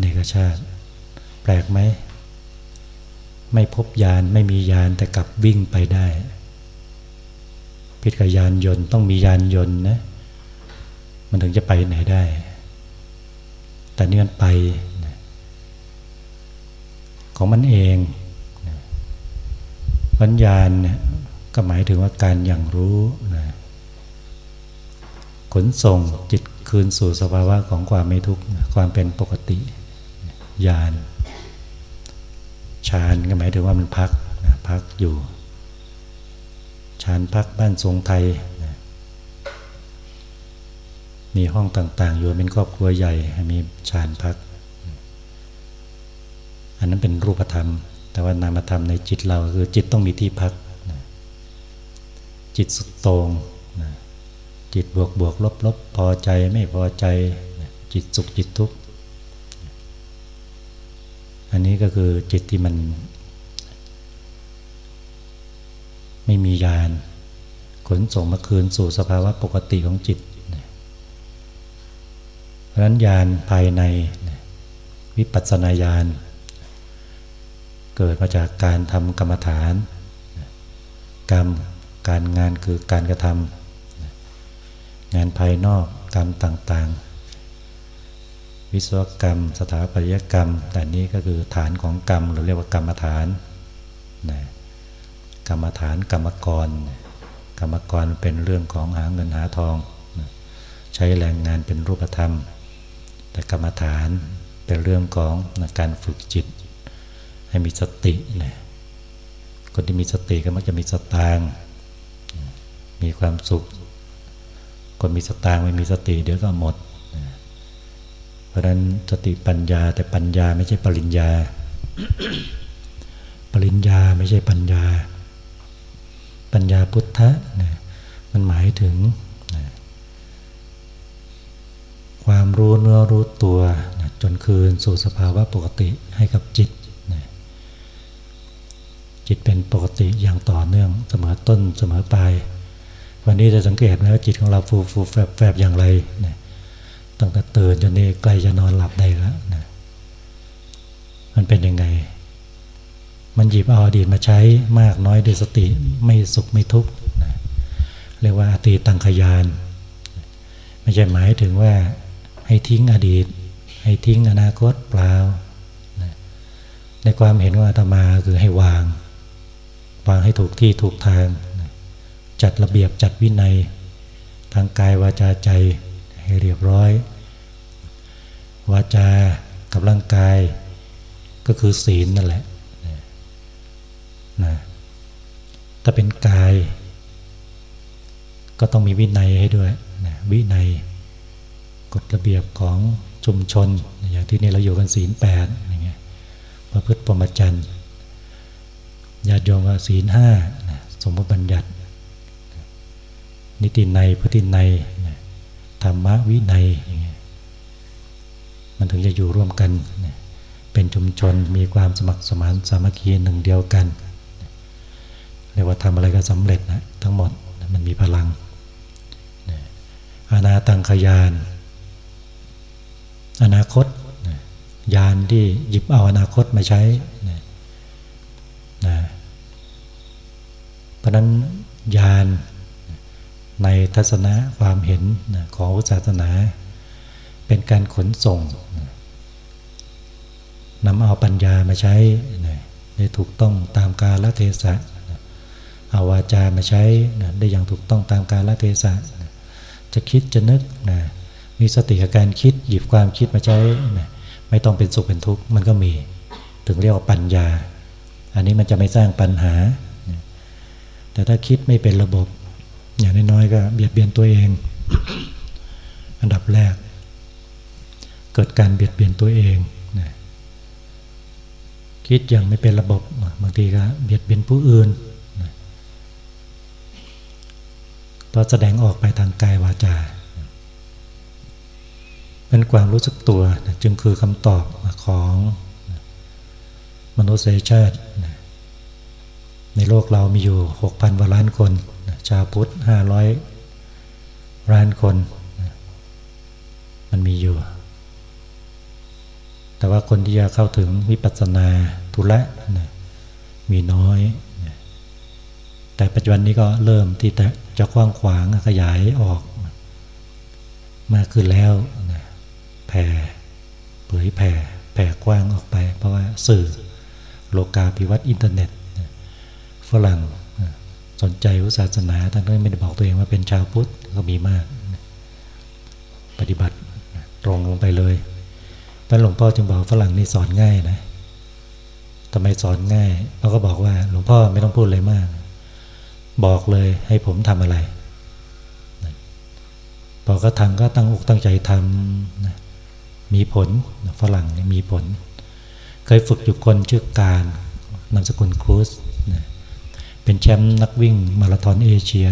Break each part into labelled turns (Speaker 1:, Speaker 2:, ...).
Speaker 1: เนกชาติ แปลกไหม ไม่พบยานไม่มียานแต่กลับวิ่งไปได้ พิษกับยานยนต์ต้องมียานยนต์นะ มันถึงจะไปไหนได้ แต่นี่มันไป ของมันเองปัญญาเนี่ยก็หมายถึงว่าการอย่างรู้นะขนส่งจิตคืนสู่สภาวะของความไม่ทุกข์ความเป็นปกติ ญาณฌานก็หมายถึงว่ามันพักนะพักอยู่ฌานพักบ้านทรงไทยนะมีห้องต่าง ๆ อยู่เป็นครอบครัวใหญ่มีฌานพัก อันนั้นเป็นรูปธรรม แต่ว่านามธรรมในจิตเราคือจิตต้องมีที่พักนะจิตสุดตรงนะจิตบวกบวกลบลบพอใจไม่พอใจจิตสุขจิตทุกข์ อันนี้ก็คือจิตที่มัน ไม่มียาน ขนส่งมาคืนสู่สภาวะปกติของจิต เพราะนั้นยานภายในวิปัสสนาญาณเกิดมาจากการทำกรรมฐาน กรรมการงานคือการกระทำงานภายนอกกรรมต่างๆ วิศวกรรม สถาปัตยกรรม แต่นี้ก็คือฐานของกรรม หรือเรียกว่ากรรมฐานนะกรรมฐานกรรมกร กรรมกรเป็นเรื่องของหาเงินหาทองใช้แรงงานเป็นรูปธรรม แต่กรรมฐานเป็นเรื่องของการฝึกจิต ให้มีสตินะคนที่มีสติก็มักจะมีสตางมีความสุข คนมีสตางไม่มีสติเดี๋ยวก็หมด ราะนั้นสติปัญญาแต่ปัญญาไม่ใช่ปริญญา ปริญญาไม่ใช่ปัญญา ปัญญาพุทธะนะมันหมายถึงนะความรู้เนื้อรู้ตัวนะจนคืนสู่สภาวะปกติให้กับจิตนะจิตเป็นปกติอย่างต่อเนื่องเสมอต้นเสมอปลายวันนี้จะสังเกตไหมว่าจิตของเราฟูฟูแฟบแฟบอย่างไรนะ ตั้งแต่ตื่นจนนี้ใกล้จะนอนหลับได้แล้วนะมันเป็นยังไง มันหยิบเอาอดีตมาใช้มากน้อยด้วยสติไม่สุขไม่ทุกข์นะเรียกว่าอตีตังขยาน ไม่ใช่หมายถึงว่าให้ทิ้งอดีต ให้ทิ้งอนาคตเปล่านะในความเห็นว่าอาตมาคือให้วาง วางให้ถูกที่ถูกทางนะจัดระเบียบจัดวินัย ทางกายวาจาใจ ให้เรียบร้อย วาจา กับร่างกาย ก็คือศีลนั่นแหละนะถ้าเป็นกาย ก็ต้องมีวินัยให้ด้วยนะวินัยกฎระเบียบของชุมชน อย่างที่นี่เราอยู่กันศีลแปดอย่างเงี้ยประพฤติปรมจันทร์ญาติโยมก็ศีลห้าสมมติบัญญัติ นิติในพฤติใน ธรรมะวินัย มันถึงจะอยู่ร่วมกัน เป็นชุมชนมีความสมัครสมานสามัคคีหนึ่งเดียวกันเรียกว่าทำอะไรก็สำเร็จนะทั้งหมดมันมีพลังอาณาตังขยาน อนาคตยานที่หยิบเอาอนาคตมาใช้นะเพราะนั้นยาน ในทัศนะความเห็นของศาสนา เป็นการขนส่งนำเอาปัญญามาใช้ได้ถูกต้องตามกาลเทศะเอาวาจามาใช้ได้อย่างถูกต้องตามกาลเทศะนะจะคิดจะนึกนะมีสติกับการคิดหยิบความคิดมาใช้นะไม่ต้องเป็นสุขเป็นทุกข์มันก็มีถึงเรียกว่าปัญญา อันนี้มันจะไม่สร้างปัญหา แต่ถ้าคิดไม่เป็นระบบ อย่างน้อยๆก็เบียดเบียนตัวเอง อันดับแรก เกิดการเบียดเบียนตัวเองนะคิดอย่างไม่เป็นระบบบางทีก็เบียดเบียนผู้อื่นนะพอแสดงออกไปทางกายวาจาเป็นความรู้สึกตัวนะจึงคือคำตอบของมนุษยชาติ ในโลกเรามีอยู่ 6,000กว่าล้านคน ชาวพุทธ500ล้านคน มันมีอยู่ แต่ว่าคนที่จะเข้าถึงวิปัสสนาทุละนะมีน้อยนะแต่ปัจจุบันนี้ก็เริ่มที่จะกว้างขวางขยายออกมากขึ้นแล้วนะแผ่เผยแผ่แผ่กว้างออกไป เพราะว่าสื่อโลกาภิวัตน์อินเทอร์เน็ตฝรั่ง สนใจศาสนาท่านก็ไม่ได้บอกตัวเองว่าเป็นชาวพุทธก็มีมาก ปฏิบัติตรงลงไปเลยท่านหลวงพ่อจึงบอกฝรั่งนี่สอนง่ายนะทำไมสอนง่ายเราก็บอกว่า หลวงพ่อไม่ต้องพูดอะไรมาก บอกเลยให้ผมทำอะไรพอก็ทำก็ตั้งอกตั้งใจทำนะมีผลฝรั่งมีผล เคยฝึกอยู่คนชื่อการนามสกุลครูส เป็นแชมป์นักวิ่ง มาราธอนเอเชีย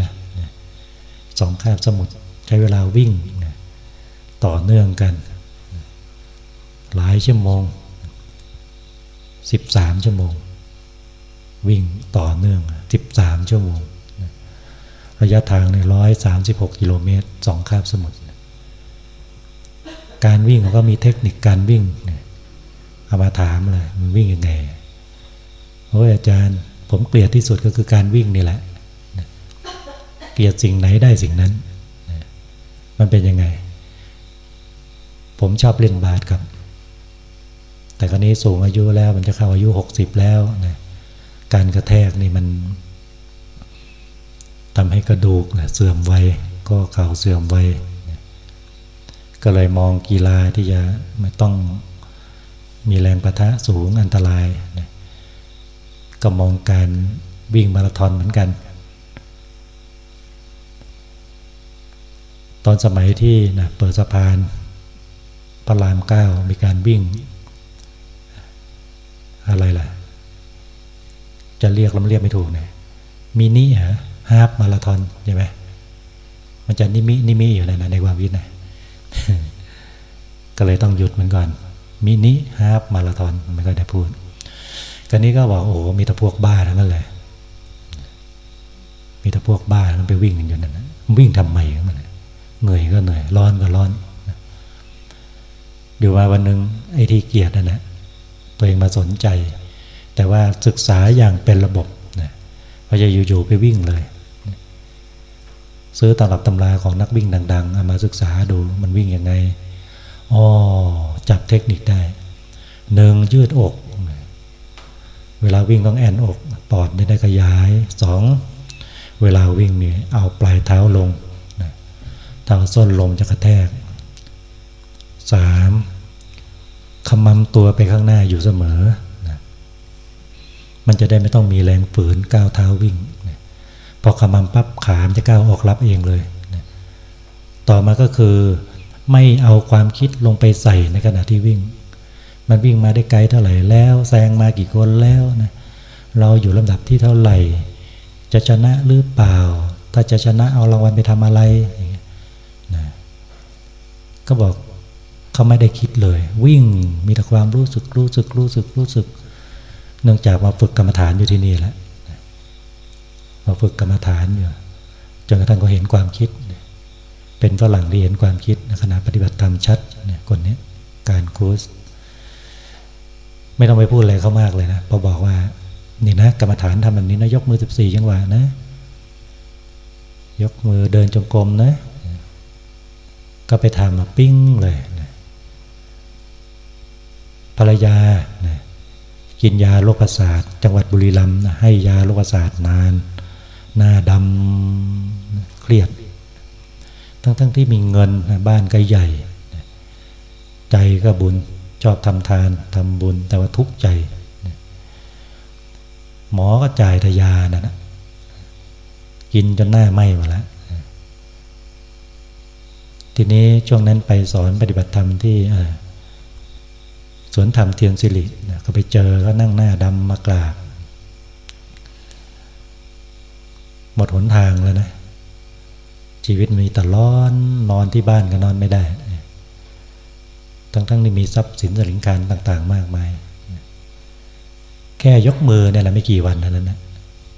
Speaker 1: สองคาบสมุทรใช้เวลาวิ่ง ต่อเนื่องกัน หลายชั่วโมง 13 ชั่วโมง วิ่งต่อเนื่อง 13 ชั่วโมง ระยะทางในร้อยสามสิบหกกิโลเมตรสองคาบสมุทรการวิ่งเขาก็มีเทคนิคการวิ่งเอามาถามเลยมันวิ่งยังไงโอ้ยอาจารย์ ผมเกลียดที่สุดก็คือการวิ่งนี่แหละ เกลียดสิ่งไหนได้สิ่งนั้น มันเป็นยังไง ผมชอบเล่นบาสครับ แต่ครนี้สูงอายุแล้ว มันจะเข้าอายุหกสิบแล้วนะการกระแทกนี่มันทำให้กระดูกเสื่อมไวก็เข่าเสื่อมไวก็เลยมองกีฬาที่จะไม่ต้องมีแรงประทะสูงอันตรายนะ ก็มองการวิ่งมาราธอนเหมือนกัน ตอนสมัยที่นะเปิดสะพานพระรามเก้ามีการวิ่ง อะไรล่ะ จะเรียกลำเรียกไม่ถูกเนี่ยมินิฮะฮาฟมาราธอนใช่ไหมมันจะนิมินิมิอยู่นะในความวิทย์นะก็เลยต้องหยุดเหมือนก่อนมินิฮาฟมาราธอนไม่ก็ได้พูด กันนี้ก็บอกโอ้มีแต่พวกบ้าทั้งนั้นเลยมีแต่พวกบ้ามันไปวิ่งกันอยู่นั่นนะวิ่งทำไมมันเหนื่อยก็เหนื่อยร้อนก็ร้อนอยู่มาวันหนึ่งไอ้ที่เกียดนั่นแหละตัวเองมาสนใจ แต่ว่าศึกษาอย่างเป็นระบบนะพอจะอยู่ๆไปวิ่งเลย ซื้อตำรับตำราของนักวิ่งดังๆเอามาศึกษาดูมันวิ่งยังไงอ๋อจับเทคนิคได้หนึ่งยืดอก เวลาวิ่งต้องแอนอก ปอดได้ได้ขยายสองเวลาวิ่งเนี่ยเอาปลายเท้าลงเท้าส้นลมจะกระแทกสามขมำตัวไปข้างหน้าอยู่เสมอนะมันจะได้ไม่ต้องมีแรงฝืนก้าวเท้าวิ่งนะพอขมำปั๊บขามจะก้าวออกรับเองเลยนะต่อมาก็คือไม่เอาความคิดลงไปใส่ในขณะที่วิ่ง มันวิ่งมาได้ไกลเท่าไหร่แล้วแซงมากี่คนแล้วนะเราอยู่ลำดับที่เท่าไหร่ จะชนะหรือเปล่า ถ้าจะชนะเอารางวัลไปทำอะไรนะก็บอกเขาไม่ได้คิดเลย วิ่งมีแต่ความรู้สึกรู้สึกรู้สึกรู้สึก เนื่องจากมาฝึกกรรมฐานอยู่ที่นี่แหละมาฝึกกรรมฐานอยู่จนกระทั่งเขาเห็นความคิด เป็นฝรั่งที่เห็นความคิดขณะปฏิบัติธรรมชัดเนี่ยคนนี้การคูส ไม่ต้องไปพูดอะไรเขามากเลยนะพอบอกว่า นี่นะกรรมฐานทำแบบนี้นะยกมือสิบสี่จังหวะนะ ยกมือเดินจงกรมนะ ก็ไปทำมาปิ้งเลยนะภรรยานะกินยาโรคประสาทจังหวัดบุรีรัมย์ให้ยาโรคประสาทนาน หน้าดำเครียด ทั้งๆทที่มีเงินบ้านก็ใหญ่ ใจก็บุญ ชอบทำทานทำบุญแต่ว่าทุกข์ใจหมอก็จ่ายทยานะนะกินจนหน้าไหม้มาแล้วทีนี้ช่วงนั้นไปสอนปฏิบัติธรรมที่สวนธรรมเทียนสิริก็ไปเจอก็นั่งหน้าดำมากราบหมดหนทางแล้วนะ ชีวิตมีแต่ร้อนนอนที่บ้านก็นอนไม่ได้ ทั้งๆที่มีทรัพย์สินสลิงการต่าง ๆ มากมาย แค่ยกมือเนี่ยแหละไม่กี่วันเท่านั้นนะ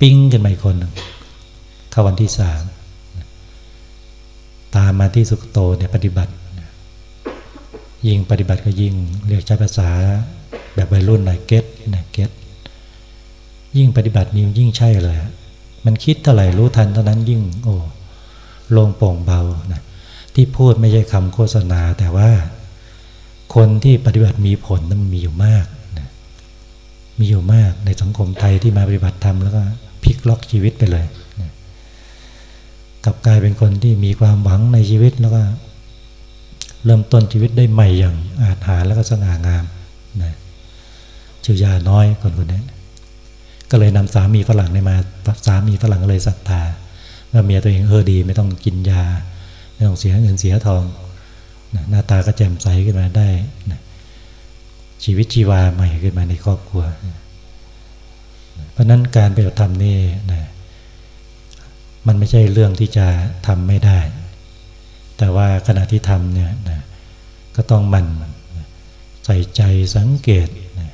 Speaker 1: ปิ้งกันมาอีกคนหนึ่งเข้าวันที่สามตามมาที่สุขโตเนี่ยปฏิบัติ ยิ่งปฏิบัติก็ยิ่ง เรียกใช้ภาษาแบบวัยรุ่นหน่อยเก็ตนะเก็ตยิ่งปฏิบัตินี้ยิ่งใช่เลย มันคิดเท่าไหร่รู้ทันเท่านั้นยิ่ง โอ้ลงโป่งเบานะที่พูดไม่ใช่คำโฆษณาแต่ว่า คนที่ปฏิบัติมีผลนั้นมีอยู่มากนะมีอยู่มากในสังคมไทยที่มาปฏิบัติธรรมแล้วก็พลิกล็อกชีวิตไปเลยนะกลับกลายเป็นคนที่มีความหวังในชีวิตแล้วก็ เริ่มต้นชีวิตได้ใหม่อย่างอาจหาแล้วก็สง่างามนะชื่อยาน้อยคนคนนี้ก็เลยนำสามีฝรั่งในมาสามีฝรั่งก็เลยศรัทธาว่าเมียตัวเองเออดี ไม่ต้องกินยา ไม่ต้องเสียเงินเสียทอง หน้าตาก็แจ่มใสขึ้นมาได้นะชีวิตชีวาใหม่ขึ้นมาในครอบครัว เพราะนั้นการปฏิบัติธรรมนี่นะมันไม่ใช่เรื่องที่จะทำไม่ได้ แต่ว่าขณะที่ทำเนี่ยนะก็ต้องมันใส่ใจสังเกตนะ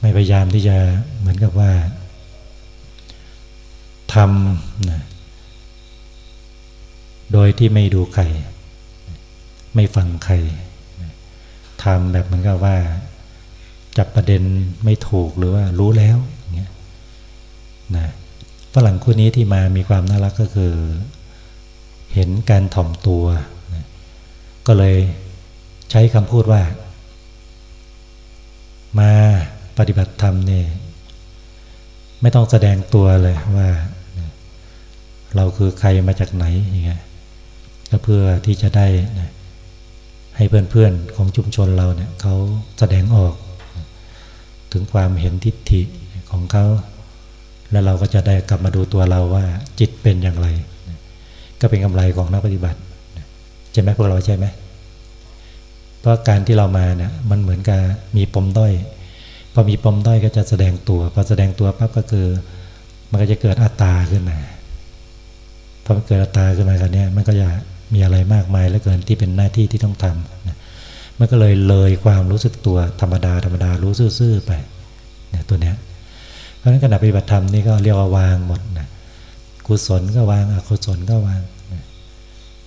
Speaker 1: ไม่พยายามที่จะเหมือนกับว่าทำนะโดยที่ไม่ดูใคร ไม่ฟังใครทำแบบเหมือนกับว่า จับประเด็นไม่ถูกหรือว่ารู้แล้วอย่างเงี้ยนะฝรั่งคู่นี้ที่มามีความน่ารักก็คือ เห็นการถ่อมตัวนะก็เลยใช้คำพูดว่า มาปฏิบัติธรรมเนี่ยไม่ต้องแสดงตัวเลยว่า เราคือใครมาจากไหนอย่างเงี้ยก็เพื่อที่จะได้นะ ให้เพื่อนๆของชุมชนเราเนี่ยเขาแสดงออก ถึงความเห็นทิฏฐิของเขา แล้วเราก็จะได้กลับมาดูตัวเราว่าจิตเป็นอย่างไร ก็เป็นกำไรของนักปฏิบัติใช่ไหมพวกเราใช่ไหมเพราะการที่เรามาเนี่ยมันเหมือนกับมีปมด้อยพอมีปมด้อยก็จะแสดงตัวพอแสดงตัวปั๊บก็คือ มันก็จะเกิดอัตตาขึ้นมาพอมันเกิดอัตตาขึ้นมากันเนี่ยมันก็จะ มีอะไรมากมายเหลือเกินที่เป็นหน้าที่ที่ต้องทำนะมันก็เลยเลยความรู้สึกตัวธรรมดาธรรมดารู้ซื่อๆไปเนี่ยตัวเนี้ยเพราะฉะนั้นขณะปฏิบัติธรรมนี่ก็เรียกว่าวางหมดนะกุศลก็วางอกุศลก็วางนะ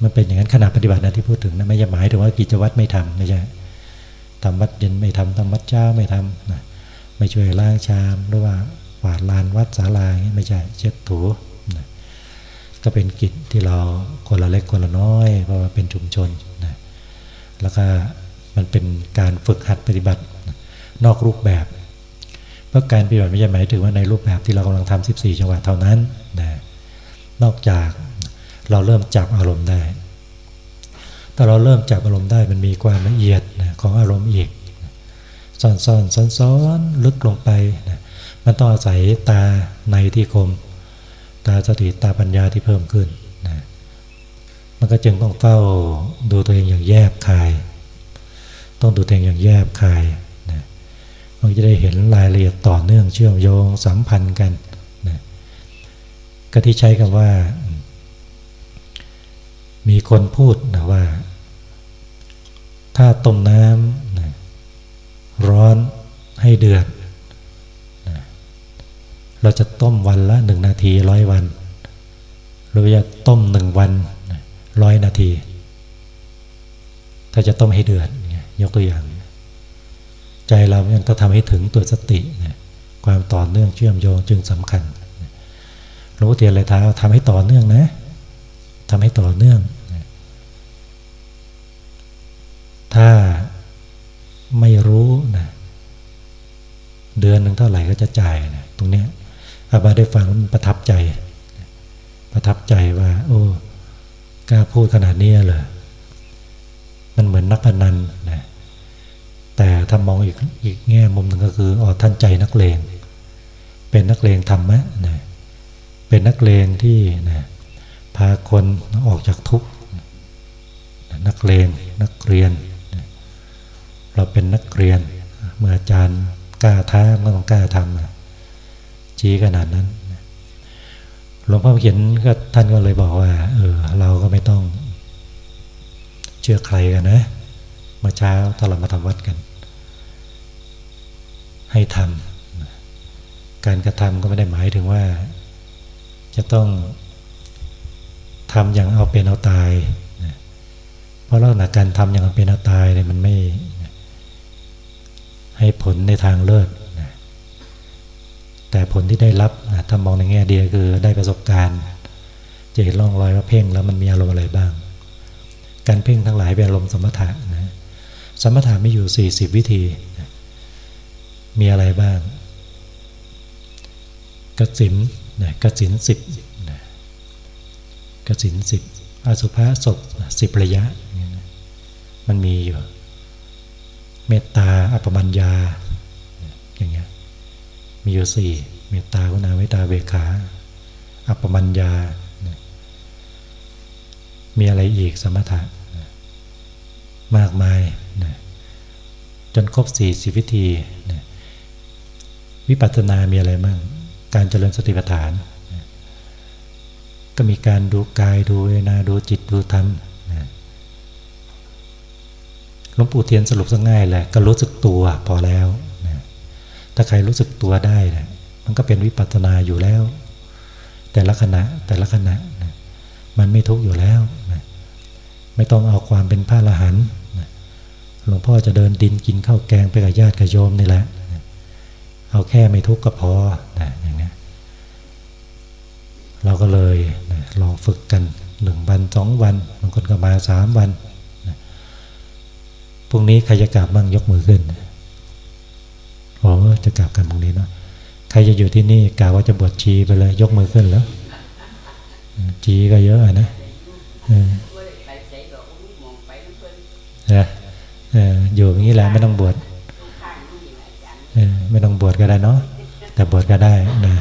Speaker 1: มันเป็นอย่างนั้นขณะปฏิบัตินะที่พูดถึงนะไม่ใช่หมายถึงว่ากิจวัตรไม่ทำไม่ใช่ทำวัดเย็นไม่ทำทำวัดเช้าไม่ทำนะไม่ช่วยล้างชามหรือว่าหวาดลานวัดศาลาไม่ใช่เช็ดถู ก็เป็นกิจที่เราคนละเล็กคนละน้อย เพราะว่าเป็นชุมชนนะแล้วก็มันเป็นการฝึกหัดปฏิบัตินอกรูปแบบ เพราะการปฏิบัติไม่ใช่หมายถึงว่าในรูปแบบที่เรากำลังทำ14 จังหวะเท่านั้นนะนอกจากเราเริ่มจับอารมณ์ได้แต่เราเริ่มจับอารมณ์ได้มันมีความละเอียดนะของอารมณ์อีกซ่อนซ่อนซ้อนซ้อนลึกลงไปนะมันต้องอาศัยตาในที่คม ตาสติตาปัญญาที่เพิ่มขึ้นนะมันก็จึงต้องเฝ้าดูตัวเองอย่างแยบคาย ต้องดูตัวเองอย่างแยบคายนะมันจะได้เห็นรายละเอียดต่อเนื่องเชื่อมโยงสัมพันธ์กันนะก็ที่ใช้คำว่า มีคนพูดนะว่า ถ้าต้มน้ำนะร้อนให้เดือด เราจะต้มวันละหนึ่งนาทีร้อยวันหรือจะต้มหนึ่งวันร้อยนาที ถ้าจะต้มให้เดือดยกตัวอย่าง ใจเราเนี่ยต้องทำให้ถึงตัวสติความต่อเนื่องเชื่อมโยงจึงสำคัญหลวงพ่อเทียนเลยท้าทำให้ต่อเนื่องนะทำให้ต่อเนื่อง ถ้าไม่รู้นะเดือนหนึ่งเท่าไหร่ก็จะจ่ายนะตรงเนี้ย อาบาได้ฟังมันประทับใจ ประทับใจว่า โอ้กล้าพูดขนาดนี้เลยมันเหมือนนักพนันนะแต่ถ้ามองอีกอีกแง่มุมหนึ่งก็คืออ๋อท่านใจนักเลง เป็นนักเลงธรรมะนะเป็นนักเลงที่นะพาคนออกจากทุกข์นักเลงนักเรียน เราเป็นนักเรียน เมื่ออาจารย์กล้าท้าก็ต้องกล้าทำ ชี้ขนาดนั้นหลวงพ่อเขียนก็ท่านก็เลยบอกว่า เออ เราก็ไม่ต้อง เชื่อใครกันนะเมื่อเช้าถ้าเรามาทำวัดกัน ให้ทำการกระทำก็ไม่ได้หมายถึงว่า จะต้องทำอย่างเอาเป็นเอาตาย เพราะลักษณะการทำอย่างเอาเป็นเอาตายเนี่ยมันไม่ ให้ผลในทางเลิศ แต่ผลที่ได้รับนะถ้ามองในแง่ดีคือได้ประสบการณ์ จะเห็นร่องรอยว่าเพ่งแล้วมันมีอารมณ์อะไรบ้าง การเพ่งทั้งหลายเป็นอารมณ์สมถะนะสมถะมีอยู่ 40 วิธีนะมีอะไรบ้าง กสินนะกสินสิบนะกสินสิบอสุภะศพสิบระยะ มันมีอยู่ เมตตาอัปมัญญา มีอยู่สี่เมตตาคุณาเมตตาเบขา อัปปมัญญา มีอะไรอีกสมถะมากมายจนครบสี่สิวิธีวิปัสสนา มีอะไรบ้างการเจริญสติปัฏฐานก็มีการดูกายดูเวนาดูจิตดูธรรมหลวงปู่เทียนสรุปสง่ายเลยก็รู้สึกตัวพอแล้ว ถ้าใครรู้สึกตัวได้นะมันก็เป็นวิปัสสนาอยู่แล้ว แต่ละขณะแต่ละขณะนะมันไม่ทุกข์อยู่แล้วนะไม่ต้องเอาความเป็นพระอรหันหลวงพ่อจะเดินดินกินข้าวแกงไปกับญาติกับโยมนี่แหละนะเอาแค่ไม่ทุกข์ก็พอนะอย่างนี้เราก็เลยนะลองฝึกกันหนึ่งวันสองวันบางคนก็มาสามวันนะพรุ่งนี้ใครจะกลับบ้างยกมือขึ้นนะ บอ้จะกลับกันตรงนี้เนาะใครจะอยู่ที่นี่กล่าวว่าจะบวชชีไปเลย ยกมือขึ้นแล้วชีก็เยอะนะอยู่อย่างนี้แหละไม่ต้องบวชไม่ต้องบวชก็ได้เนาะแต่บวชก็ได้นะ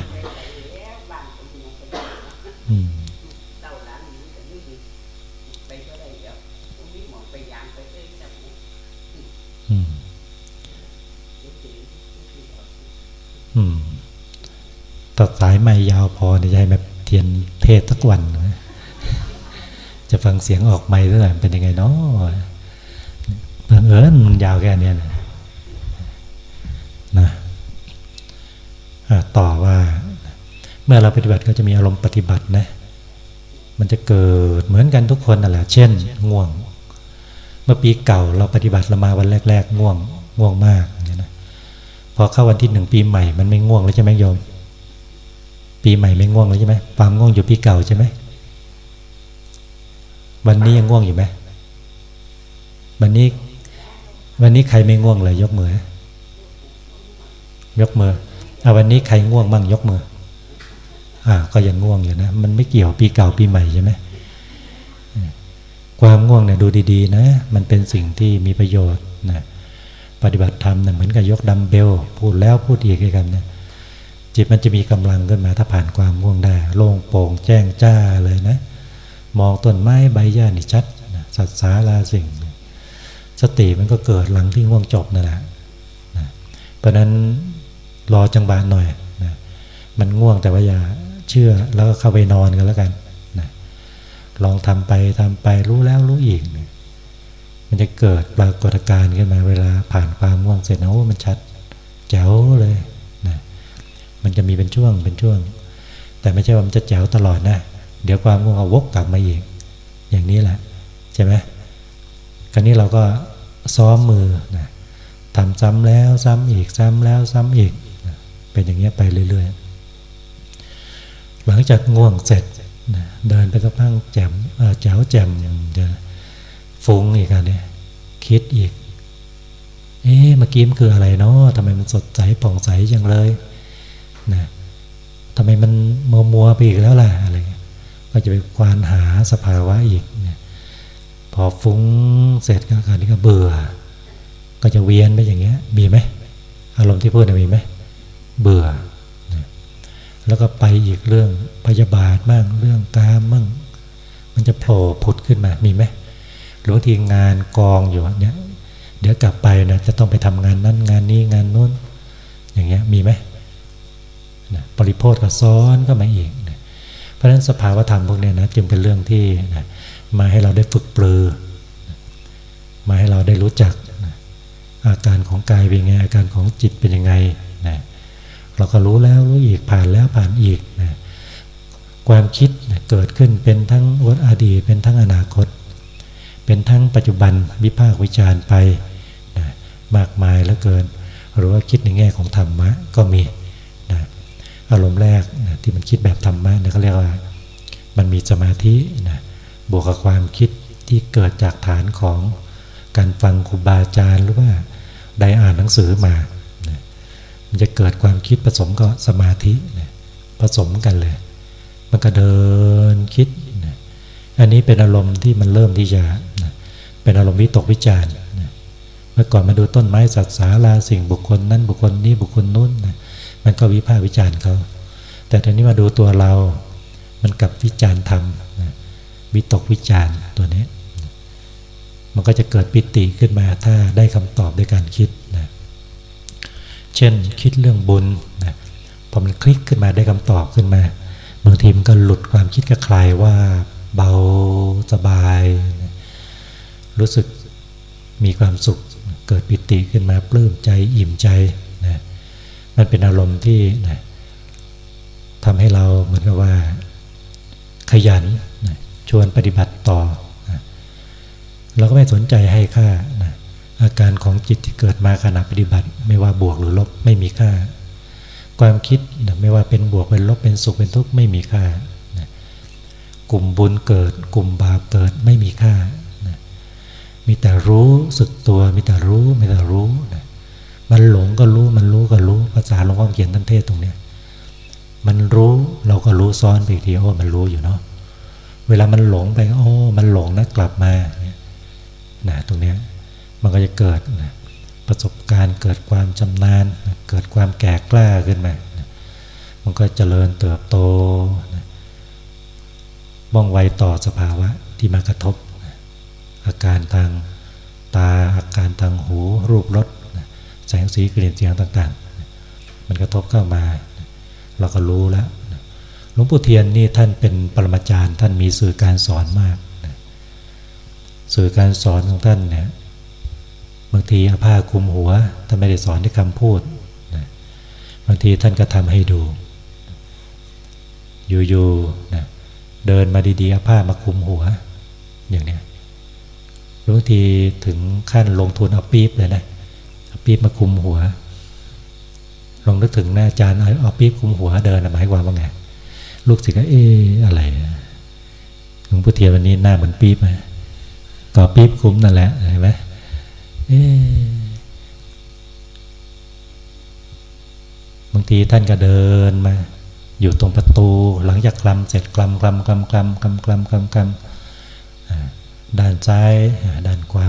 Speaker 1: ไม่ยาวพอเนี่ยให้แบบเทียนเทศสักวัน จะฟังเสียงออกไม่เท่าไหร่เป็นยังไงเนาะบังเอิญมันยาวแค่นี้นะนะต่อว่า เมื่อเราปฏิบัติก็จะมีอารมณ์ปฏิบัตินะ มันจะเกิดเหมือนกันทุกคนนั่นแหละ เช่น ง่วง เมื่อปีเก่าเราปฏิบัติเรามาวันแรก ๆ ง่วง ง่วงมากพอเข้าวันที่หนึ่งปีใหม่ มันไม่ง่วงแล้วใช่ไหมโยม ปีใหม่ไม่ง่วงแล้วใช่ไหมความง่วงอยู่ปีเก่าใช่ไหมวันนี้ยังง่วงอยู่ไหมวันนี้ วันนี้ใครไม่ง่วงเลย ยกมือ ยกมือเอาวันนี้ใครง่วงบ้างยกมือ อ่า ก็ยังง่วงอยู่นะ มันไม่เกี่ยวปีเก่าปีใหม่ใช่ไหมความง่วงเนี่ยดูดีๆ นะ มันเป็นสิ่งที่มีประโยชน์นะปฏิบัติธรรมเนี่ยเหมือนกับยกดัมเบล พูดแล้วพูดอีกกันเนี่ย จิตมันจะมีกำลังขึ้นมาถ้าผ่านความง่วงได้ โล่งโปร่งแจ้งจ้าเลยนะ มองต้นไม้ใบหญ้านี่ชัดสัตสาราสิ่ง สติมันก็เกิดหลังที่ง่วงจบนั่นแหละนะเพราะนั้นรอจังหวะหน่อยนะมันง่วงแต่ว่าอย่าเชื่อแล้วก็เข้าไปนอนกันแล้วกันนะลองทำไปทำไปรู้แล้วรู้อีกนะมันจะเกิดปรากฏการณ์ขึ้นมาเวลาผ่านความง่วงเสร็จนะโอ้มันชัดแจ๋วเลย มันจะมีเป็นช่วงเป็นช่วง แต่ไม่ใช่ว่ามันจะแจ๋วตลอดนะ เดี๋ยวความง่วงเอาวกกลับมาอีก อย่างนี้แหละใช่ไหมคราวนี้เราก็ซ้อมมือนะทำซ้ำแล้วซ้ำอีกซ้ำแล้วซ้ำอีกนะเป็นอย่างเงี้ยไปเรื่อยๆ หลังจากง่วงเสร็จนะเดินไปสักพักแจ่มแจ๋วแจ่มจะฟุ้งอีกอันเนี่ยคิดอีก เอ๊ะเมื่อกี้มันคืออะไรเนาะทำไมมันสดใสผ่องใสอย่างเลย นะทำไมมันมัวมัวไปอีกแล้วล่ะอะไรก็จะไปควานหาสภาวะอีกนะพอฟุ้งเสร็จก็การนี้ก็เบื่อ ก็จะเวียนไปอย่างเงี้ย มีไหมอารมณ์ที่พูดมีไหมเบื่อนะแล้วก็ไปอีกเรื่องพยาบาทบ้างเรื่องกามบ้างมันจะโผล่ผุดขึ้นมามีไหมหรือทีงานกองอยู่เนี่ยเดี๋ยวกลับไปนะจะต้องไปทำงานนั้นงานนี้งานนู้น อย่างเงี้ยมีไหม นะปริโพธกับซ้อนก็มาอีกนะเพราะฉะนั้นสภาวธรรมพวกนี้นะจึงเป็นเรื่องที่นะมาให้เราได้ฝึกปลือนะมาให้เราได้รู้จักนะอาการของกายเป็นยังไงอาการของจิตเป็นยังไงนะเราก็รู้แล้วรู้อีกผ่านแล้วผ่านอีกนะความคิดนะเกิดขึ้นเป็นทั้งวัฏอดีตเป็นทั้งอนาคต เป็นทั้งปัจจุบันวิพากษ์วิจารณ์ไปนะมากมายเหลือเกิน หรือว่าคิดในแง่ของธรรมะก็มี อารมณ์แรกนะที่มันคิดแบบธรรมะนะเขาเรียกว่า มันมีสมาธินะบวกกับความคิดที่เกิดจากฐานของการฟังครูบาอาจารย์หรือว่าได้อ่านหนังสือมานะมันจะเกิดความคิดผสมกับสมาธินะผสมกันเลย มันก็เดินคิดนะอันนี้เป็นอารมณ์ที่มันเริ่มที่จะนะเป็นอารมณ์วิตกวิจารณ์นะเมื่อก่อนมาดูต้นไม้สัตว์สาราสิ่งบุคคลนั้นบุคคลนี้บุคคลนู้นนะ มันก็วิพากษ์วิจารณ์เขา แต่ทีนี้มาดูตัวเรา มันกับวิจารณ์ธรรมวิตกวิจารณ์ตัวนี้ มันก็จะเกิดปิติขึ้นมาถ้าได้คำตอบด้วยการคิดนะเช่นคิดเรื่องบุญนะพอมันคลิกขึ้นมาได้คำตอบขึ้นมาบางทีมันก็หลุดความคิดก็คลายว่าเบาสบายนะรู้สึกมีความสุขเกิดปิติขึ้นมาปลื้มใจอิ่มใจนะ มันเป็นอารมณ์ที่นะทำให้เราเหมือนกับว่า ขยันนะชวนปฏิบัติต่อนะเราก็ไม่สนใจให้ค่านะอาการของจิตที่เกิดมาขณะปฏิบัติ ไม่ว่าบวกหรือลบไม่มีค่า ความคิดนะไม่ว่าเป็นบวกเป็นลบเป็นสุขเป็นทุกข์ไม่มีค่านะกลุ่มบุญเกิด กลุ่มบาปเกิดไม่มีค่านะมีแต่รู้สึกตัวมีแต่รู้มีแต่รู้นะ มันหลงก็รู้มันรู้ก็รู้ภาษาหลวงพ่อเขียนท่านเทศตรงเนี้ยมันรู้เราก็รู้ซ้อนไปทีโอ้มันรู้อยู่เนาะเวลามันหลงไปโอ้มันหลงนะกลับมาเนี่ยนะตรงเนี้ยมันก็จะเกิดนะประสบการณ์เกิดความชำนาญนะเกิดความแก่กล้าขึ้นมานะมันก็เจริญเติบโตนะว่องไวต่อสภาวะที่มากระทบนะอาการทางตาอาการทางหูรูปรส แสงสีกลิ่นเสียงต่างๆ มันกระทบเข้ามา เราก็รู้แล้วหลวงปู่เทียนนี่ท่านเป็นปรมาจารย์ ท่านมีสื่อการสอนมาก สื่อการสอนของท่านเนี่ยบางทีอาผ้าคลุมหัวท่านไม่ได้สอนด้วยคำพูดบางทีท่านก็ทำให้ดู อยู่ๆนะเดินมาดีๆอาผ้ามาคลุมหัวอย่างเนี้ยบางทีถึงขั้นลงทุนเอาปี๊บเลยนะเอา ปี๊บมาคุมหัว ลองนึกถึงหน้าอาจารย์เอาปี๊บคุมหัวเดินหมายความว่าไง ลูกศิษย์ก็เอ๊ะอะไรหลวงพ่อเทียนวันนี้หน้าเหมือนปี๊บไหมก็ปี๊บคุมนั่นแหละเห็นไหมเออบางทีท่านก็เดินมา อยู่ตรงประตูหลังจากกลำเสร็จกลำกลำกลำกลำกลำกลำกลำกลำด้านซ้าย ด้านขวา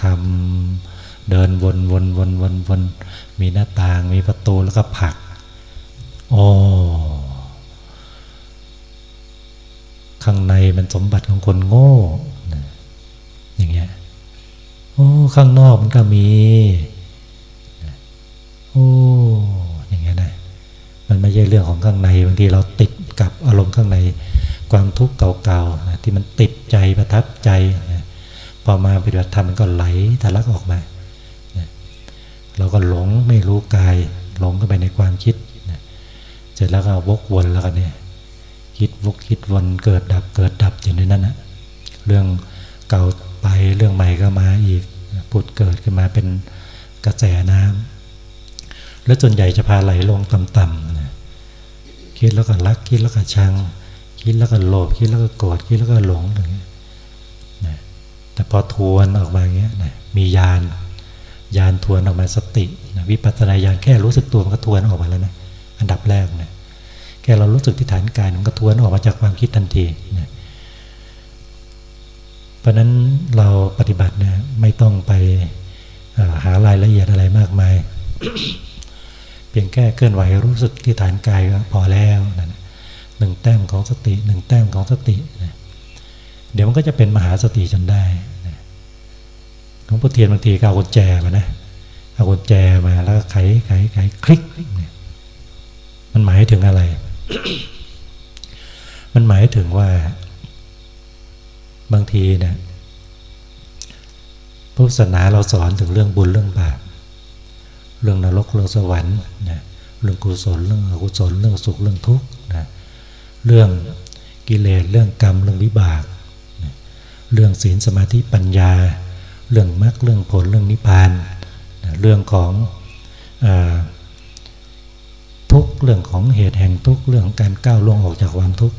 Speaker 1: คำ เดินวนวนวนวนวนมีหน้าต่างมีประตูแล้วก็ผัก โอ้ข้างในมันสมบัติของคนโง่ อย่างเงี้ย โอ้ ข้างนอกมันก็มี โอ้ อย่างเงี้ยนะ มันไม่ใช่เรื่องของข้างในบางทีเราติดกับอารมณ์ข้างในความทุกข์เก่าๆนะที่มันติดใจประทับใจนะพอมาปฏิบัติธรรมมันก็ไหลทะลักออกมา เราก็หลงไม่รู้กาย หลงเข้าไปในความคิดนะเสร็จแล้วก็วกวนแล้วกันเนี่ยคิดวกคิดวนเกิดดับเกิดดับอยู่ในนั้นนะเรื่องเก่าไปเรื่องใหม่ก็มาอีกผุดเกิดขึ้นมาเป็นกระแสน้ำแล้วส่วนใหญ่จะพาไหลลงต่ำๆนะคิดแล้วก็รักคิดแล้วก็ชัง คิดแล้วก็โลภคิดแล้วก็โกรธคิดแล้วก็หลงอย่างเงี้ยนะแต่พอทวนออกมาอย่างเงี้ยนะมียาน ยานทวนออกมาสตินะวิปัสสนาญาณแค่รู้สึกตัวมันก็ทวนออกมาแล้วนะอันดับแรกนะแค่เรารู้สึกที่ฐานกายมันก็ทวนออกมาจากความคิดทันทีนะเพราะนั้นเราปฏิบัตินี่ยไม่ต้องไปหารายละเอียดอะไรมากมาย เพียงแค่เคลื่อนไหวรู้สึกที่ฐานกายก็พอแล้วนะหนึ่งแต้มของสติหนึ่งแต้มของสตินะเดี๋ยวมันก็จะเป็นมหาสติจนได้ ลวงพ่อเทียนบางทีก็เอากุญแจมานะเอากุญแจมาแล้วก็ไขไขไขคลิกเนี่ยมันหมายถึงอะไร มันหมายถึงว่า บางทีเนี่ยพุทธศาสนาเราสอนถึงเรื่องบุญเรื่องบาปเรื่องนรกเรื่องสวรรค์นะเรื่องกุศลเรื่องอกุศลเรื่องสุขเรื่องทุกข์นะเรื่องกิเลสเรื่องกรรมเรื่องวิบากนะเรื่องศีลสมาธิปัญญา เรื่องมรรคเรื่องผลเรื่องนิพพานเรื่องของอทุกเรื่องของเหตุแห่งทุกเรื่องของการก้าวล่วงออกจากความทุกข์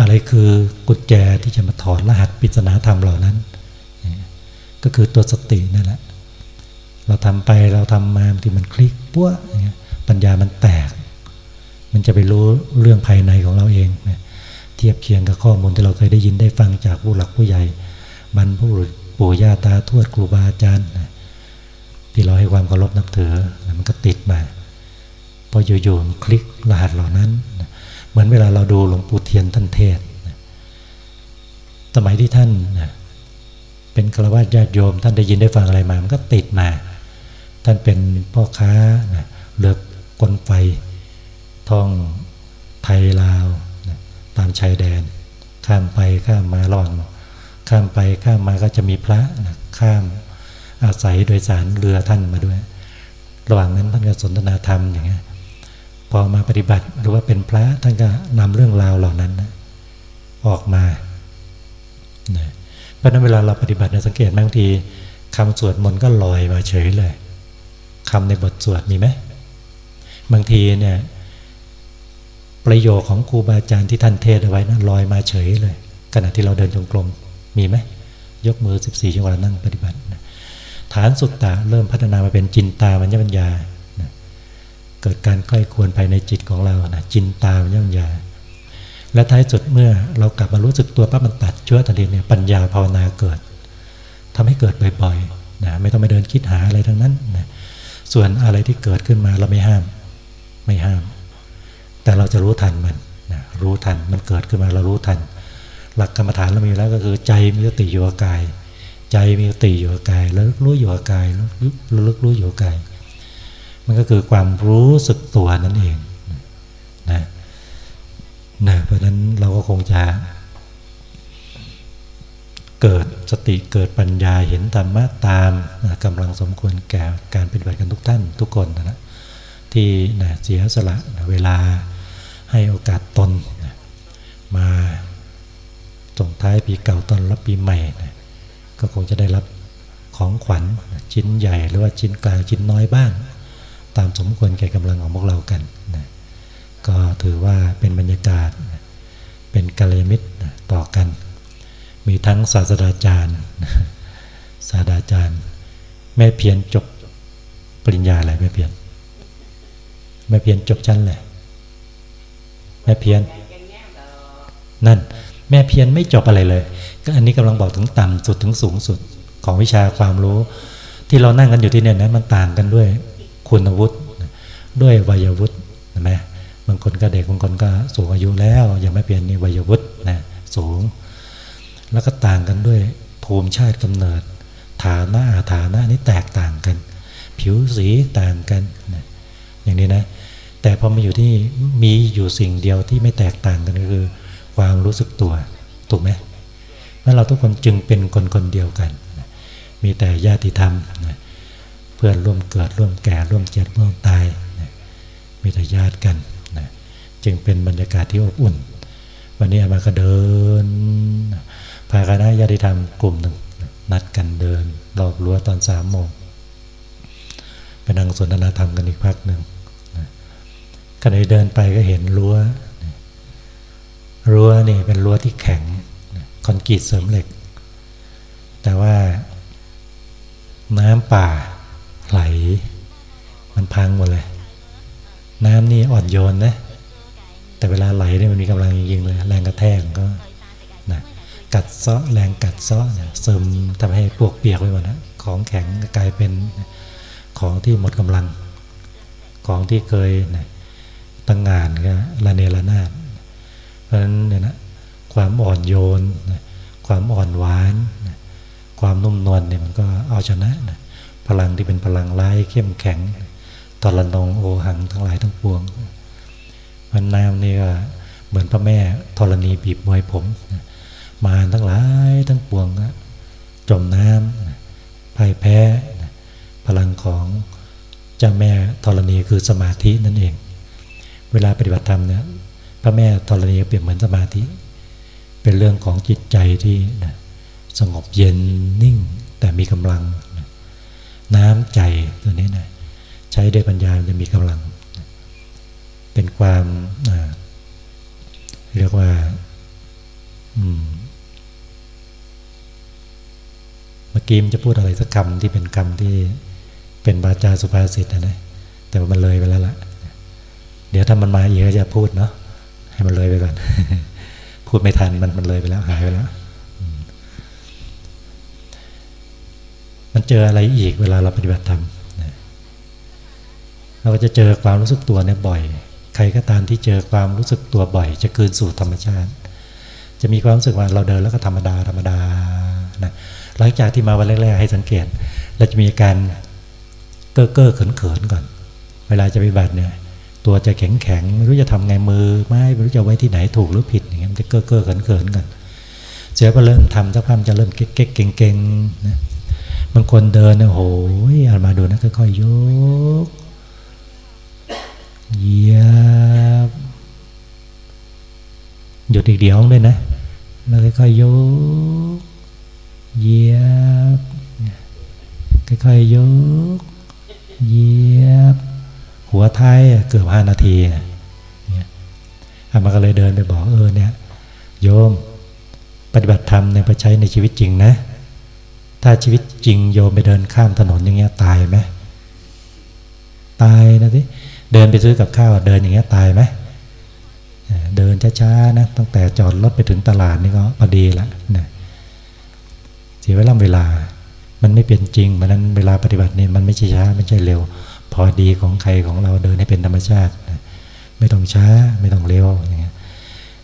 Speaker 1: อะไรคือกุญแจที่จะมาถอดรหัสปริศนาธรรมเหล่านั้น ก็คือตัวสตินั่นแหละเราทำไปเราทำมาที่มันคลิกปั้วปัญญามันแตก มันจะไปรู้เรื่องภายในของเราเองเทียบเคียงกับข้อมูลที่เราเคยได้ยินได้ฟังจากผู้หลักผู้ใหญ่บรรพบุรุษ ปู่ย่าตาทวดครูบาอาจารย์ที่เราให้ความเคารพนับถือมันก็ติดมาพออยู่ๆคลิกรหัสเหล่านั้น เหมือนเวลาเราดูหลวงปู่เทียนท่านเทศสมัยที่ท่านเป็นฆราวาสญาติโยม ท่านได้ยินได้ฟังอะไรมามันก็ติดมา ท่านเป็นพ่อค้าเลือกกลไฟท่องไทยลาวตามชายแดน ข้ามไปข้ามมาระหว่าง ข้ามไปข้ามมาก็จะมีพระข้ามอาศัยโดยสารเรือท่านมาด้วย ระหว่างนั้นท่านก็สนทนาธรรมอย่างเงี้ยพอมาปฏิบัติหรือว่าเป็นพระท่านก็นำเรื่องราวเหล่านั้นนะออกมาเพราะนั้นเวลาเราปฏิบัติเนี่ยสังเกตบางทีคำสวดมนต์ก็ลอยมาเฉยเลยคำในบทสวดมีไหมบางทีเนี่ยประโยคของครูบาอาจารย์ที่ท่านเทศเอาไว้นะั้นลอยมาเฉยเลย ขณะที่เราเดินจงกรม มีไหมยกมือ 14จังหวะนั่งปฏิบัติฐานสุดตาเริ่มพัฒนามาเป็นจินตามัญญปัญญาเกิดการใกล้ควรภายในจิตของเรานะจินตามัญญปัญญา และท้ายสุดเมื่อเรากลับมารู้สึกตัวปั๊บมันตัดเชื้อทันทีเนี่ยปัญญาภาวนาเกิดทำให้เกิดบ่อยๆนะไม่ต้องไปเดินคิดหาอะไรทั้งนั้นนะส่วนอะไรที่เกิดขึ้นมาเราไม่ห้ามไม่ห้าม แต่เราจะรู้ทันมันนะรู้ทันมันเกิดขึ้นมาเรารู้ทัน หลักกรรมฐานเรามีแล้วก็คือใจมีสติอยู่กับกาย ใจมีสติอยู่กับกายแล้วรู้อยู่กับกายแล้วลึกรู้อยู่กับกาย มันก็คือความรู้สึกตัวนั่นเองนะนะเพราะนั้นเราก็คงจะเกิดสติเกิดปัญญาเห็นธรรมะตามกำลังสมควรแก่การปฏิบัติกันทุกท่านทุกคนนะที่นะเสียสละนะเวลาให้โอกาสตนนะมา ส่งท้ายปีเก่าตอนรับปีใหม่นะก็คงจะได้รับของขวัญชิ้นใหญ่หรือว่าชิ้นกลางชิ้นน้อยบ้าง ตามสมควรแก่กำลังของพวกเรากันนะก็ถือว่าเป็นบรรยากาศ เป็นกัลยมิตรต่อกัน มีทั้งศาสตราจารย์ศาสตราจารย์ แม่เพียรจบปริญญาอะไรแม่เพียรแม่เพียรจบชั้นเลยแม่เพียรนั่น แม่เพียรไม่จบอะไรเลย ก็อันนี้กำลังบอกถึงต่ำสุดถึงสูงสุดของวิชาความรู้ ที่เรานั่งกันอยู่ที่เนี่ยนะมันต่างกันด้วยคุณวุฒิด้วยวัยวุฒิใช่ไหมบางคนก็เด็กบางคนก็สูงอายุแล้ว ยังไม่เปลี่ยนนี่วัยวุฒินะสูง แล้วก็ต่างกันด้วยภูมิชาติกำเนิด ฐานะอาฐานะนี่แตกต่างกัน ผิวสีต่างกันนะอย่างนี้นะ แต่พอมาอยู่ที่มีอยู่สิ่งเดียวที่ไม่แตกต่างกันก็คือ วามรู้สึกตัว ถูกไหมเมื่อเราทุกคนจึงเป็นคนคนเดียวกัน มีแต่ญาติธรรม เพื่อนร่วมเกิดร่วมแก่ร่วมเจ็บร่วมตาย มีแต่ญาติกันจึงเป็นบรรยากาศที่อบอุ่น วันนี้มาก็เดินพาคณะญาติธรรมกลุ่มหนึ่งนัดกันเดินรอบรั้วตอนสามโมงไปนั่งสนทนาธรรมกันอีกพักหนึ่งขณะเดินไปก็เห็นรั้ว รั้วนี่เป็นรั้วที่แข็งคอนกรีตเสริมเหล็ก แต่ว่าน้ำป่าไหล มันพังหมดเลย น้ำนี่อ่อนโยนนะ แต่เวลาไหลนี่มันมีกำลังจริงๆเลยแรงกระแทกก็นะกัดเซาะแรงกัดเซาะเนี่ยซึมทำให้พวกเปียกไปหมดนะของแข็งกลายเป็นของที่หมดกำลัง ของที่เคยนะตั้งงานก็ละเนระนาด ราะฉะนั้นเนี่ยนะความอ่อนโยน ความอ่อนหวาน ความนุ่มนวลเนี่ยมันก็เอาชนะนะพลังที่เป็นพลังร้ายเข้มแข็งตอรนงโอหังทั้งหลายทั้งปวงมันน้ำนี่ก็เหมือนพระแม่ธรณีบีบมวยผม มาทั้งหลายทั้งปวงจมน้ำพ่ายแพ้ พลังของเจ้าแม่ธรณีคือสมาธินั่นเอง เวลาปฏิบัติธรรมเนี่ย ระแม่ธรณีเปรียบเหมือนสมาธิ เป็นเรื่องของจิตใจที่นะสงบเย็นนิ่งแต่มีกำลังนะน้ำใจตัวนี้นะใช้ด้วยปัญญาจะมีกำลังนะเป็นความเรียกว่าเมื่อกี้มจะพูดอะไรสักคำที่เป็นคำที่เป็นบาจาสุภาษิตนะแต่มันเลยไปแล้วล่ะ เดี๋ยวถ้ามันมาอีกก็จะพูดเนาะ ให้มันเลยไปก่อนพูดไม่ทันมันมันเลยไปแล้วหายไปแล้วมันเจออะไรอีกเวลาเราปฏิบัติธรรมเราก็จะเจอความรู้สึกตัวเนี่ยบ่อย ใครก็ตามที่เจอความรู้สึกตัวบ่อย จะคืนสู่ธรรมชาติ จะมีความรู้สึกว่าเราเดินแล้วก็ธรรมดาธรรมดานะหลังจากที่มาวันแรกๆให้สังเกต เราจะมีการเก้อเก้อเขินเขินก่อน เวลาจะปฏิบัติเนี่ย ตัวจะแข็งแข็งไม่รู้จะทำไงมือไม่ไม่รู้จะไว้ที่ไหนถูกหรือผิดอย่างเงี้ยมันจะเก้อเก้อเขินเขินกันเสร็จพอเริ่มทำสักพักจะเริ่มเก๊กเก่งเก่งนะบางคนเดินเนี่ยโอ้ยอามาดูนะค่อยๆยกเยียบหยุดอีกเดี๋ยวด้วยนะ แล้วค่อยๆยกเยียบค่อยๆยกเยียบ หัวท้ายเกือบห้านาทีเนี่ยอามาก็เลยเดินไปบอกเออเนี่ย โยมปฏิบัติธรรมในไปใช้ในชีวิตจริงนะ ถ้าชีวิตจริงโยมไปเดินข้ามถนนอย่างเงี้ยตายไหมตายนะสิเดินไปซื้อกับข้าวเดินอย่างเงี้ยตายไหมเดินช้าๆนะตั้งแต่จอดรถไปถึงตลาดนี่ก็พอดีละนะเสียเวลาเวลา มันไม่เป็นจริงมันนั้นเวลาปฏิบัติเนี่ยมันไม่ใช่ช้าไม่ใช่เร็ว พอดีของใครของเราเดินให้เป็นธรรมชาตินะไม่ต้องช้าไม่ต้องเร็วอย่างเงี้ย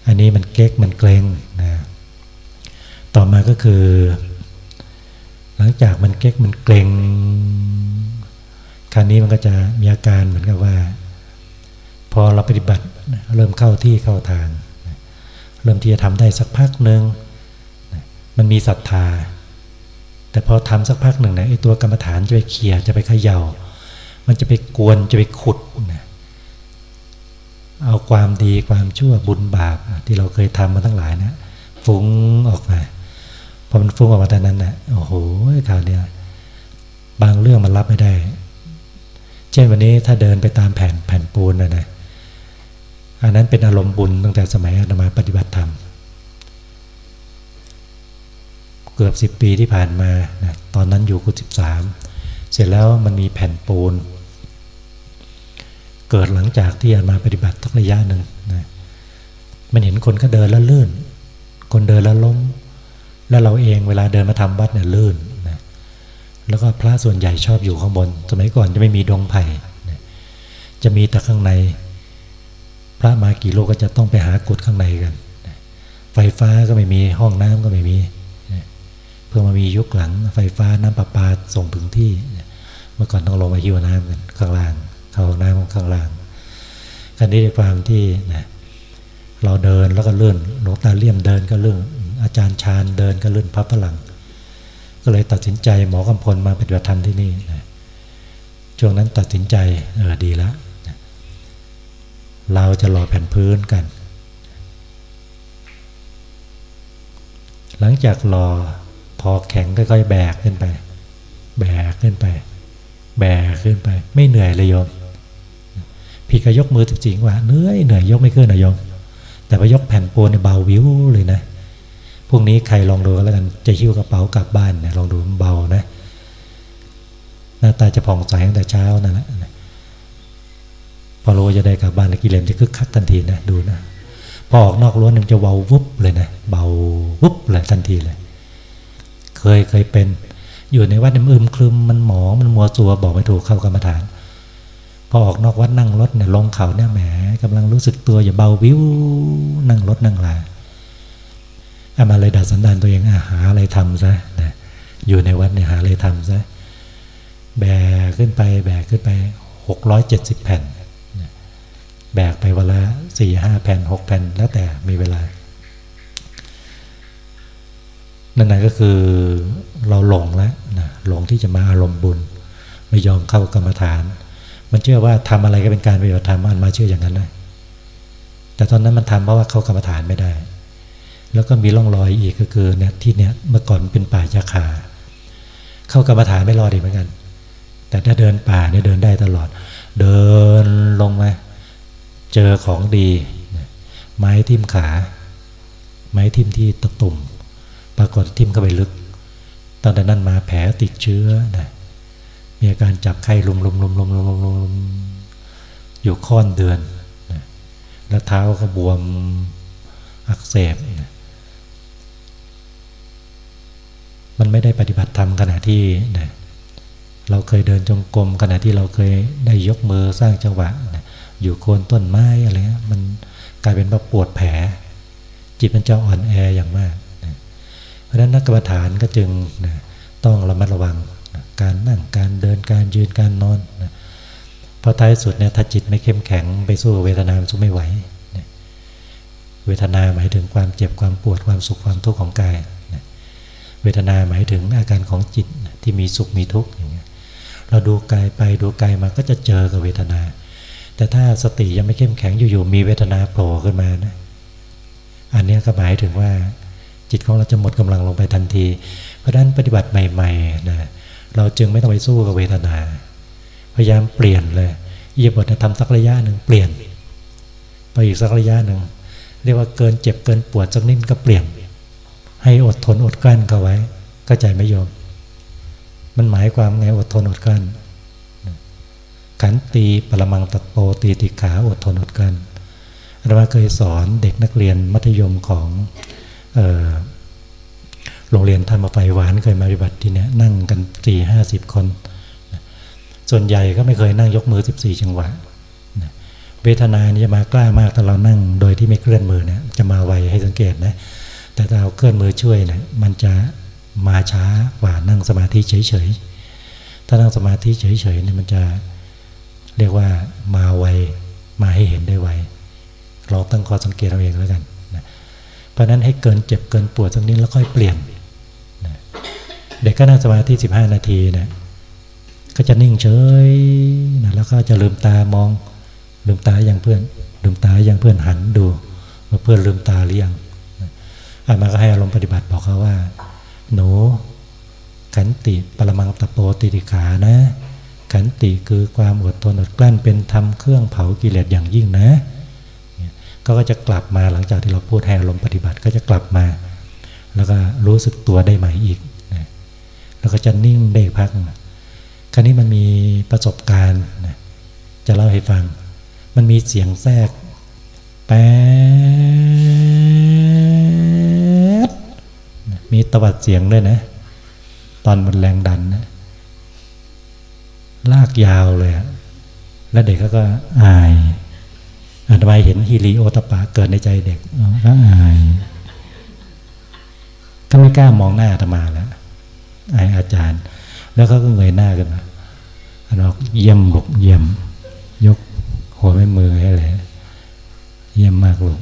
Speaker 1: อันนี้มันเก๊กมันเกรงนะต่อมาก็คือ หลังจากมันเก๊กมันเกรงคราวนี้มันก็จะมีอาการเหมือนกับว่า พอเราปฏิบัติเริ่มเข้าที่เข้าทาง เริ่มที่จะทำได้สักพักหนึ่งมันมีศรัทธา แต่พอทำสักพักหนึ่งนะไอ้ตัวกรรมฐานจะไปเขี่ยจะไปเขยา่า มันจะไปกวนจะไปขุดนะเอาความดีความชั่วบุญบาป ที่เราเคยทำมาทั้งหลายนะฟุ้งออกมาพอมันฟุ้งออกมาตอนนั้นนะโอ้โหคราวนี้บางเรื่องมันรับไม่ได้ เช่นวันนี้ถ้าเดินไปตามแผ่นแผ่นปูนนะนะอันนั้นเป็นอารมณ์บุญตั้งแต่สมัยอาตมาปฏิบัติธรรม เกือบสิบปีที่ผ่านมานะตอนนั้นอยู่กุศิบสามเสร็จแล้วมันมีแผ่นปูน เกิดหลังจากที่อามาปฏิบัติทักระยะหนึ่งนะมันเห็นคนก็เดินแล้วลื่น คนเดินแล้วล้ม แล้วเราเองเวลาเดินมาทำวัดเนี่ยลื่นนะแล้วก็พระส่วนใหญ่ชอบอยู่ข้างบน สมัยก่อนจะไม่มีดงไผ่นะจะมีแต่ข้างใน พระมากี่โลก็จะต้องไปหากุดข้างในกันไฟฟ้าก็ไม่มีห้องน้ำก็ไม่มีเพื่อมามียุคหลังไฟฟ้าน้ำประปาส่งถึงที่เมื่อก่อนต้องลงมาหิวน้ำกันข้างล่าง เข้าน้ำข้างล่างกันนี้ด้วยความที่นะเราเดินแล้วก็เลื่อนหลวงตาเลี่ยมเดินก็เลื่อนอาจารย์ชาญเดินก็เลื่อนพับพลัง ก็เลยตัดสินใจหมอกำพลมาปฏิบัติธรรมที่นี่นะช่วงนั้นตัดสินใจเออดีแล้วนะเราจะหล่อแผ่นพื้นกัน หลังจากหล่อพอแข็งค่อยๆแบกขึ้นไป แบกขึ้นไป แบกขึ้นไป ไม่เหนื่อยเลยโยม พี่ก็ยกมือจริงๆว่าเหนื่อยเหนื่อยยกไม่ขึ้นนะโยมแต่พอยกแผ่นปูนเบาวิวเลยนะพรุ่งนี้ใครลองดูแล้วกันจะหิ้วกระเป๋ากลับบ้านเนี่ยลองดูมันเบานะหน้าตาจะผ่องใสตั้งแต่เช้านั่นแหละพอรู้จะได้กลับบ้านกิเลสจะคึกคักทันทีนะดูนะพอออกนอกรั้วมันจะเบาวุบเลยนะเบาวุบเลยทันทีเลย เคยเคยเป็น อยู่ในวัดมันอึมคลึมมันหมองมันมัวตัวบอกไม่ถูกเข้ากรรมฐาน พอออกนอกวัดนั่งรถเนี่ยลงเขาเนี่ยแหมกำลังรู้สึกตัวอย่าเบาวิวนั่งรถนั่งลาอามาเลยดัดสันดานตัวเองอาหาอะไรทำซะนะอยู่ในวัดเนี่ยหาอะไรทำซะแบกขึ้นไปแบกขึ้นไปหกร้อยเจ็ดสิบแผ่นแบกไปวันละสี่ห้าแผ่นหกแผ่นแล้วแต่มีเวลา นั่นนะก็คือเราหลงแล้วนะหลงที่จะมาอารมณ์บุญ ไม่ยอมเข้ากรรมฐาน มันเชื่อว่าทำอะไรก็เป็นการปฏิบัติธรรมมันมาเชื่ออย่างนั้นนะแต่ตอนนั้นมันทำเพราะว่าเข้ากรรมฐานไม่ได้ แล้วก็มีร่องรอยอีกก็คือเนี่ยที่เนี่ยเมื่อก่อนเป็นป่ายาคา เข้ากรรมฐานไม่รอดอีกเหมือนกัน แต่ถ้าเดินป่าเนี่ยเดินได้ตลอด เดินลงมาเจอของดี ไม้ทิ่มขา ไม้ทิ่มที่ตะตุ่ม ปรากฏทิ่มเข้าไปลึกตั้งแต่นั้นมาแผลติดเชื้อนะ มีอาการจับไข้ลุมลุมลุมลุมลุมลุมลุมอยู่ค่อนเดือน แล้วเท้าก็บวมอักเสบ มันไม่ได้ปฏิบัติธรรมขณะที่นะเราเคยเดินจงกรมขณะที่เราเคยได้ยกมือสร้างจังหวะนะอยู่โคนต้นไม้อะไรเงี้ยมันกลายเป็นว่าปวดแผล จิตมันจะอ่อนแออย่างมากนะเพราะฉะนั้นนักกรรมฐานก็จึงนะต้องระมัดระวัง การนั่งการเดินการยืนการนอนนะพราะท้ายสุดเนี่ยถ้าจิตไม่เข้มแข็งไปสู้เวทนามันสู้ไม่ไหวนะเวทนาหมายถึงความเจ็บความปวดความสุขความทุกข์ของกายนะเวทนาหมายถึงอาการของจิตนะที่มีสุขมีทุกข์อย่างเงี้ยเราดูกายไปดูกายมาก็จะเจอกับเวทนา แต่ถ้าสติยังไม่เข้มแข็งอยู่ๆมีเวทนาโผล่ขึ้นมานะอันนี้ก็หมายถึงว่าจิตของเราจะหมดกำลังลงไปทันที เพราะฉะนั้นปฏิบัติใหม่ๆนะ เราจึงไม่ต้องไปสู้กับเวทนา พยายามเปลี่ยนเลยเยีบททำสักระยะหนึ่งเปลี่ยน ไปอีกสักระยะหนึ่งเรียกว่าเกินเจ็บเกินปวดสักนิดก็เปลี่ยน ให้อดทนอดกลั้นเข้าไว้ก็ใจไม่ยอมมันหมายความไงอดทนอดกลั้นขันตีปรมังตะโปตีติขาอดทนอดกลั้นอาตมาเคยสอนเด็กนักเรียนมัธยมของ โรงเรียนธรรมไฟหวานเคยมาปฏิบัติที่เนี้ยนั่งกันสี่ห้าสิบคน ส่วนใหญ่ก็ไม่เคยนั่งยกมือสิบสี่จังหวะเวทนานี่จะมากล้ามากถ้าเรานั่งโดยที่ไม่เคลื่อนมือเนี่ยจะมาไวให้สังเกตนะแต่ถ้าเราเคลื่อนมือช่วยเนี่ยมันจะมาช้ากว่านั่งสมาธิเฉยๆ ถ้านั่งสมาธิเฉยๆเนี่ยมันจะเรียกว่ามาไวมาให้เห็นได้ไวเราตั้งข้อสังเกตเราเองแล้วกันนะเพราะนั้นให้เกินเจ็บเกินปวดสักนิดแล้วค่อยเปลี่ยน เด็กก็นั่งสมาธิ15นาทีนะก็จะนิ่งเฉยนะแล้วก็จะลืมตามอง ลืมตาอย่างเพื่อน ลืมตาอย่างเพื่อนหันดูว่าเพื่อนลืมตาหรือยังอามาก็ให้อารมณ์ปฏิบัติบอกเขาว่า หนูขันติปรมังตะโปติติขานะ ขันติคือความอดทนอดกลั้นเป็นธรรมเครื่องเผากิเลสอย่างยิ่งนะก็จะกลับมาหลังจากที่เราพูดให้อารมณ์ปฏิบัติก็จะกลับมา แล้วก็รู้สึกตัวได้ใหม่อีก แล้วก็จะนิ่งได้พักคราวนี้มันมีประสบการณ์จะเล่าให้ฟัง มันมีเสียงแทรกแป๊ดมีตวัดเสียงด้วยนะ ตอนมันแรงดันนะลากยาวเลยแล้วเด็กก็อายอาตมาเห็นฮิริโอตปะเกิดในใจเด็กก็อาย ก็ไม่กล้ามองหน้าอาตมาแล้ว อายอาจารย์ แล้วเขาก็เงยหน้ากันมาเราเยี่ยมบกเยี่ยม ยกหัวแม่มือให้เลยเยี่ยมมากลูก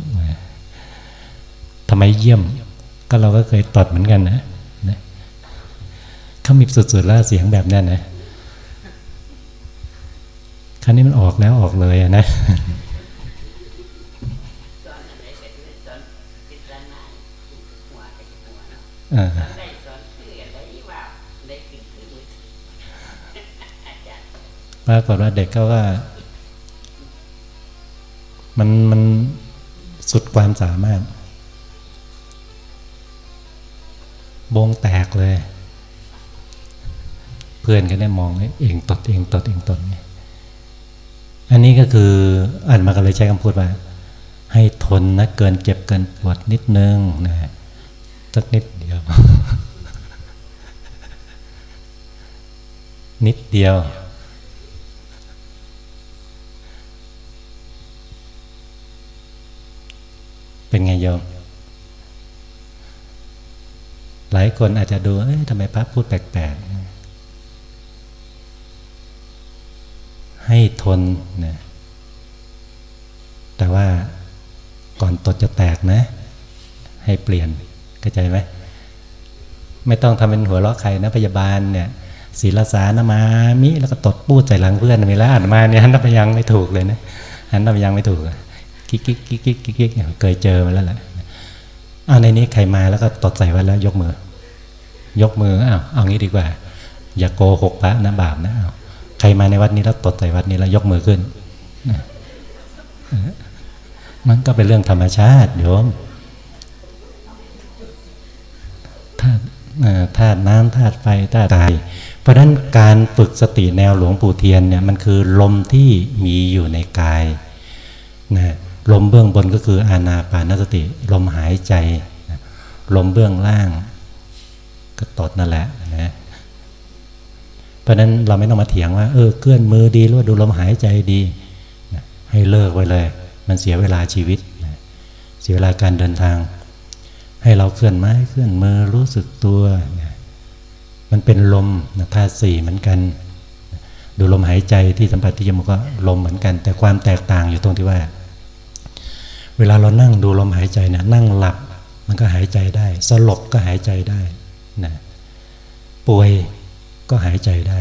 Speaker 1: ทำไมเยี่ยม ก็เราก็เคยตดเหมือนกันนะนะเขามีสุดๆแล้วเสียงแบบนั้นนะครั้นี้มันออกแล้วออกเลยนะอ่า ปรากฏว่าเด็กเขาว่า มันมันสุดความสามารถบงแตกเลย เพื่อนก็ได้มองเองตดเองตดเองตดเนี่ยอันนี้ก็คืออ่านมาก็เลยใช้คำพูดว่า ให้ทนนะเกินเจ็บเกินปวดนิดนึงนะสักนิดเดียว นิดเดียว เป็นไงโยม หลายคนอาจจะดูเอ้ยทำไมพระพูดแปลกๆ ให้ทนนะแต่ว่าก่อนตดจะแตกนะ ให้เปลี่ยนเข้าใจไหมไม่ต้องทำเป็นหัวเราะใครนะพยาบาลเนี่ยศีลสานมามิแล้วก็ตดปูดใส่หลังเพื่อนมีแล้วอ่านมาเนี่ยหันนับยังไม่ถูกเลยนะหันนับยังไม่ถูกกิ๊กกิ๊กกิ๊กกิ๊กกิ๊กเคยเจอมาแล้วแหละอ้าในนี้ใครมาแล้วก็ตดใส่ไว้แล้วยกมือ ยกมืออ้าวเอางี้ดีกว่า อย่าโกหกพระนะบาปนะอ้าวใครมาในวัดนี้แล้วตดใส่วัดนี้แล้วยกมือขึ้น มันก็เป็นเรื่องธรรมชาติโยมธาตุธาตุน้ำธาตุไฟธาตุกายเพราะนั้นการฝึกสติแนวหลวงปู่เทียนเนี่ยมันคือลมที่มีอยู่ในกายนะลมเบื้องบนก็คืออานาปานสติ ลมหายใจ ลมเบื้องล่าง ก็ตดนั่นแหละนะเพราะนั้นเราไม่ต้องมาเถียงว่าเออเคลื่อนมือดีหรือว่าดูลมหายใจดีนะให้เลิกไว้เลย มันเสียเวลาชีวิตนะเสียเวลาการเดินทาง ให้เราเคลื่อนไม้เคลื่อนมือรู้สึกตัวนะมันเป็นลมนะธาตุสี่เหมือนกัน ดูลมหายใจที่สัมผัสที่จมูกก็ลมเหมือนกัน แต่ความแตกต่างอยู่ตรงที่ว่า เวลาเรานั่งดูลมหายใจเนี่ยนั่งหลับมันก็หายใจได้ สลบก็หายใจได้ ป่วยก็หายใจได้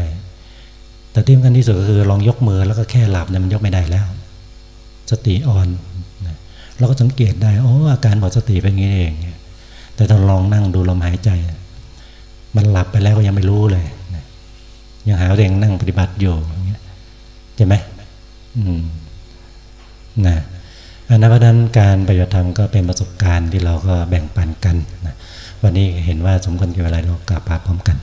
Speaker 1: แต่ที่สำคัญที่สุดก็คือลองยกมือแล้วก็แค่หลับเนี่ยมันยกไม่ได้แล้ว สติอ่อนนะเราก็สังเกตได้โอ้อาการหมดสติเป็นงี้เอง แต่ถ้าลองนั่งดูลมหายใจ มันหลับไปแล้วก็ยังไม่รู้เลย ยังหาเรงนั่งปฏิบัติอยู่อย่างเงี้ยใช่ไหมอืมนะอันนั้นเพราะนั้นการปฏิบัติธรรมก็เป็นประสบการณ์ที่เราก็แบ่งปันกันนะวันนี้เห็นว่าสมควรกับเวลาเรากลับพาพร้อมกัน